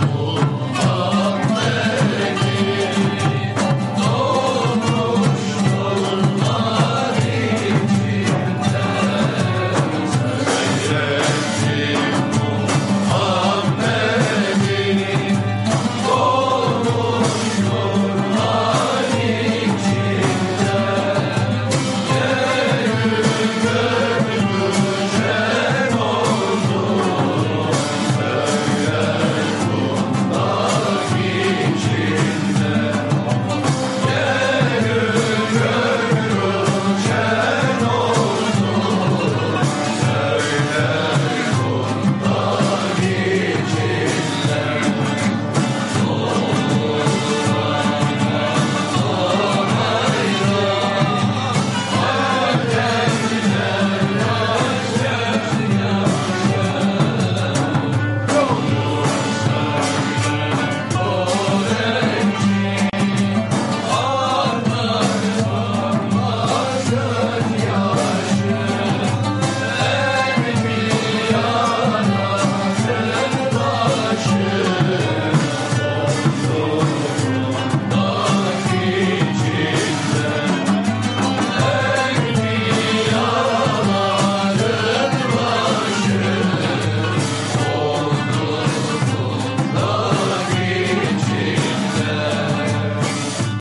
Oh.